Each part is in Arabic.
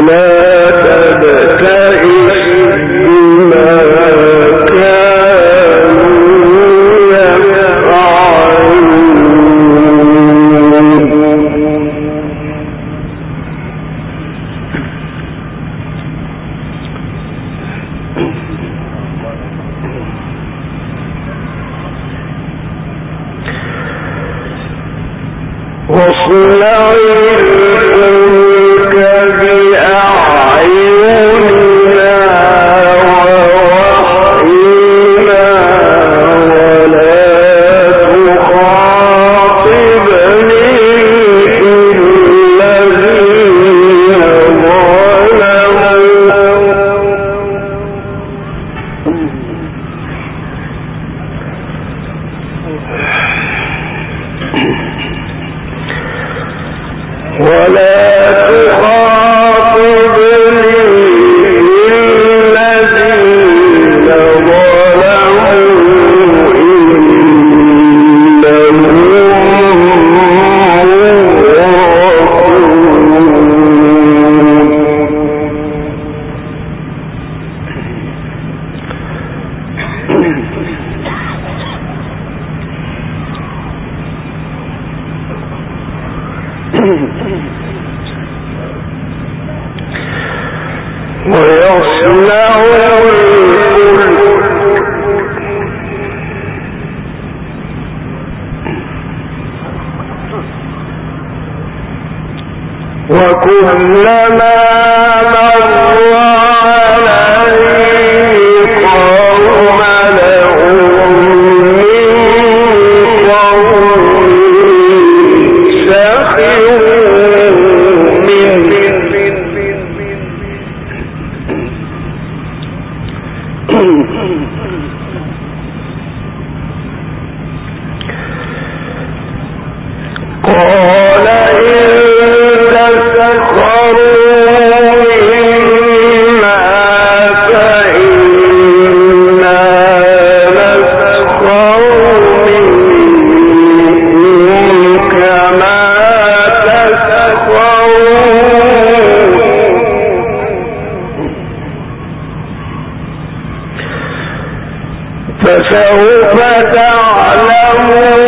لا تبتئس محمد فسوف تعلمون.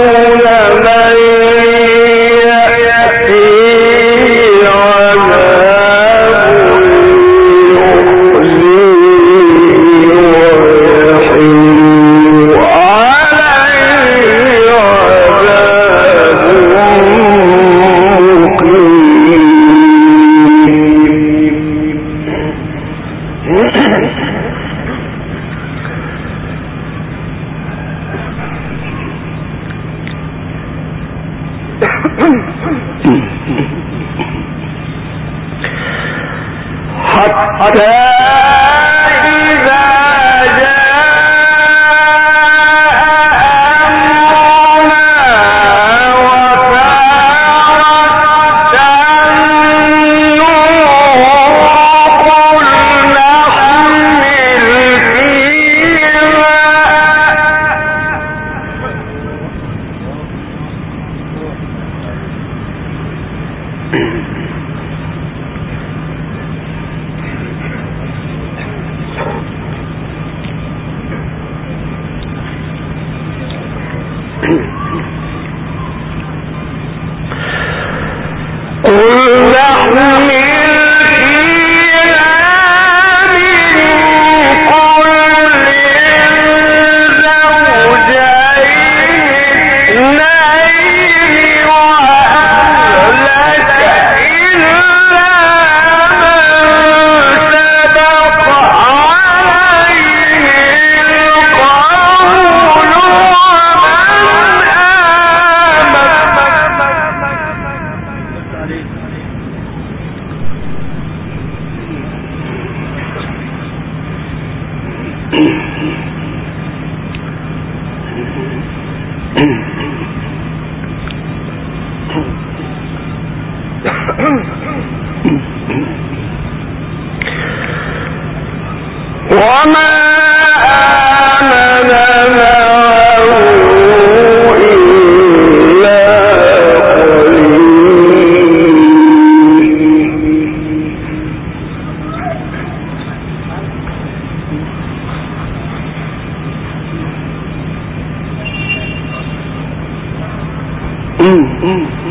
Mm.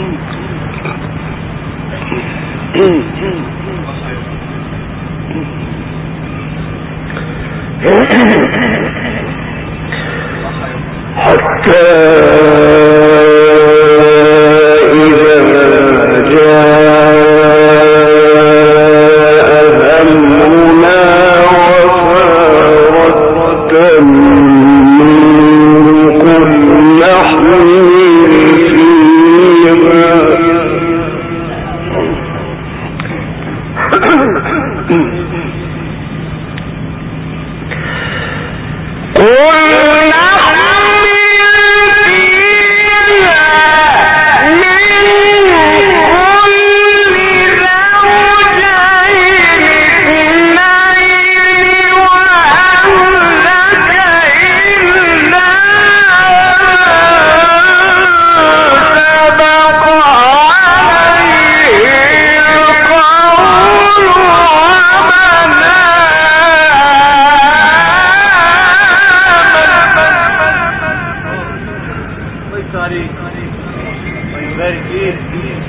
اگر یہ تین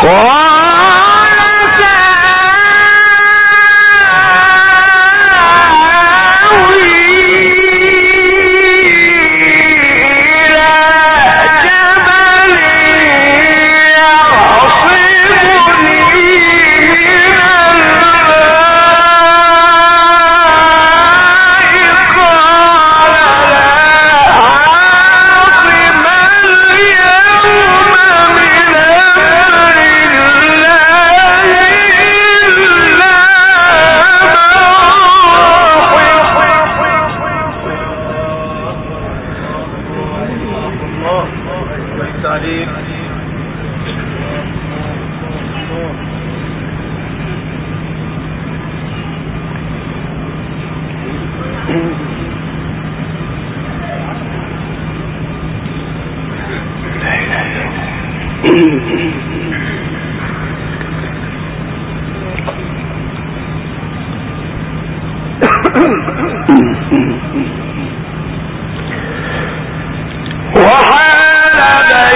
کون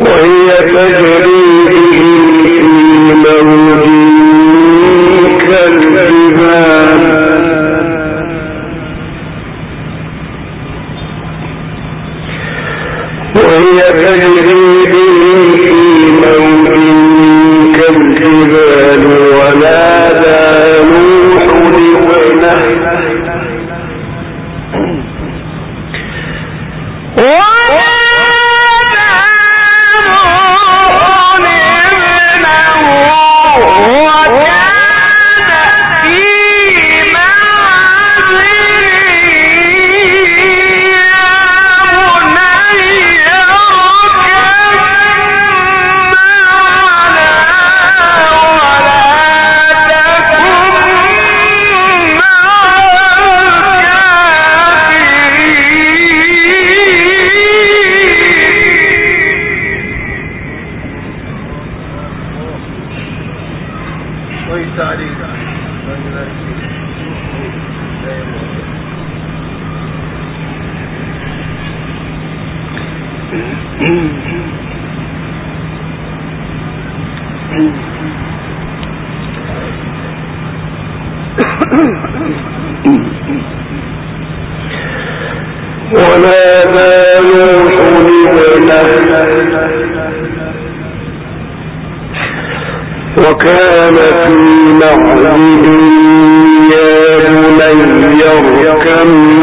وہی وكان في معبد يا بني اركم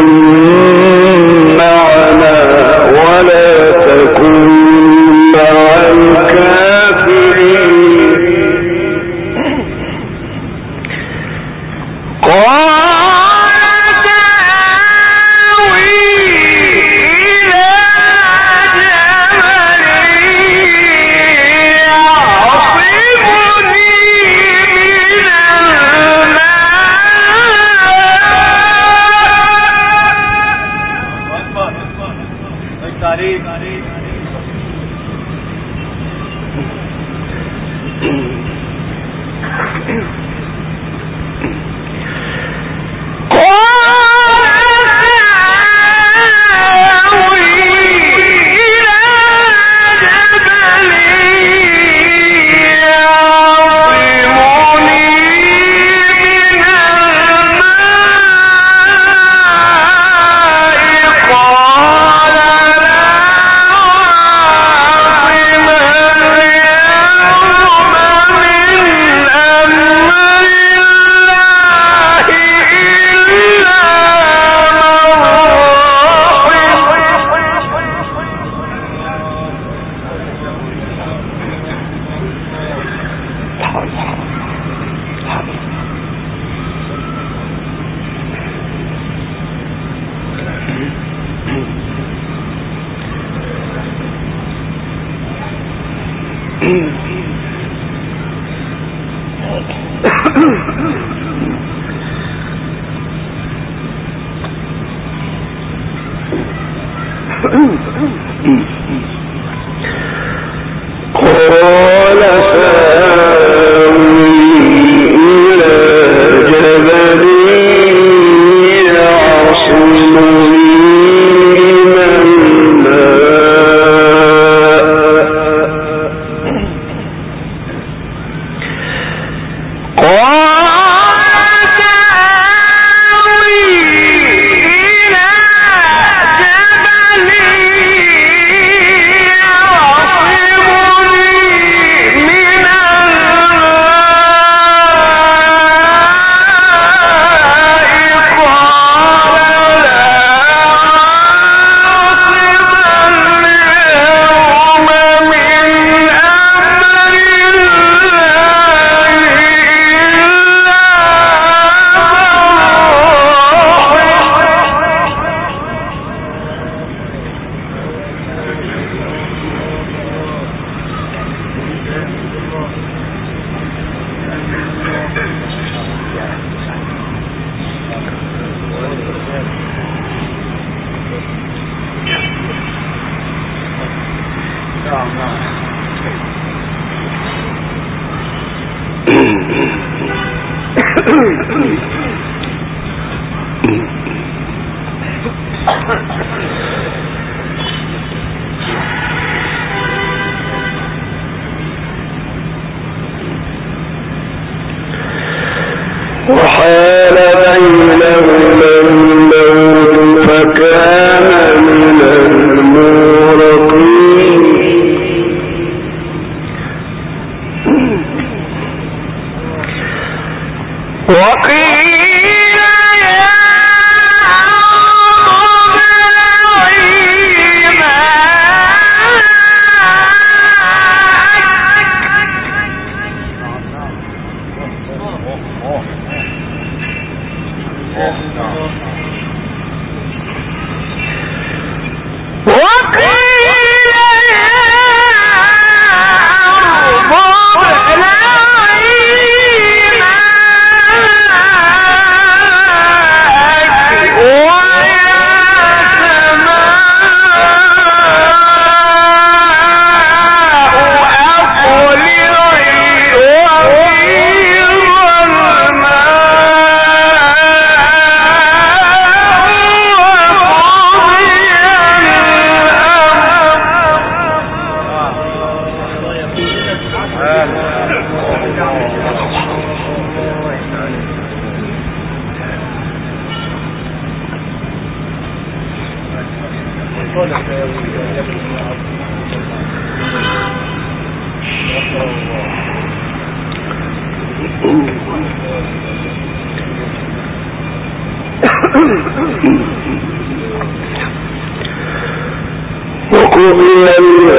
¡Gracias!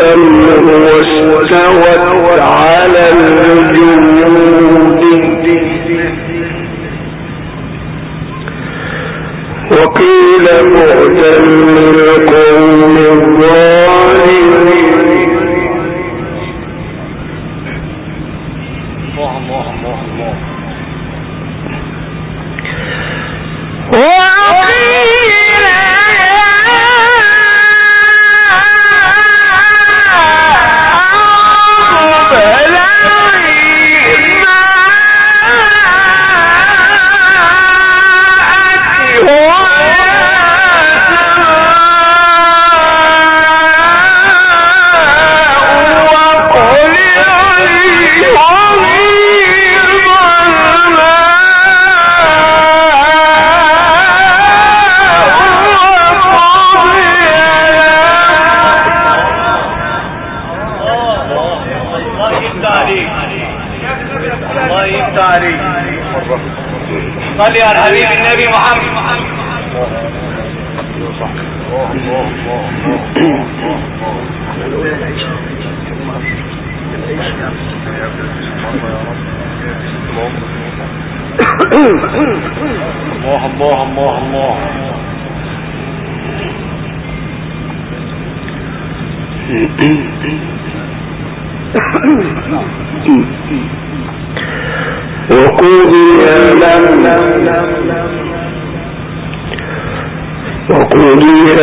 Holy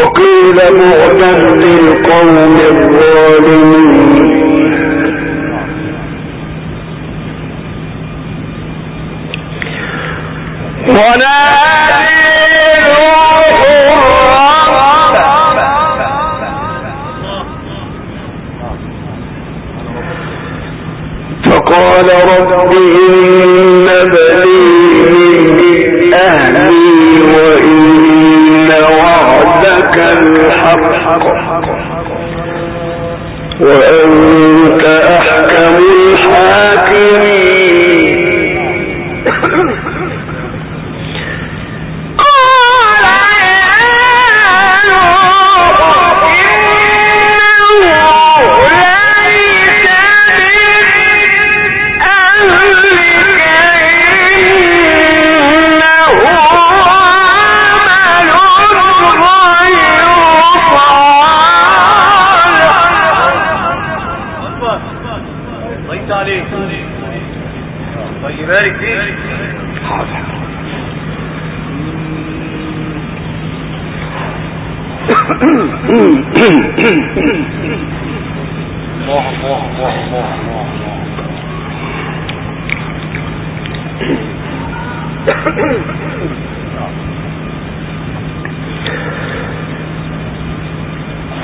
وقيل بعدا للقوم الظالمين.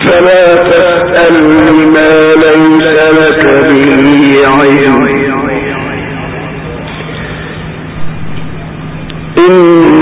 فلا تسأل لما ليس لك به علم. إن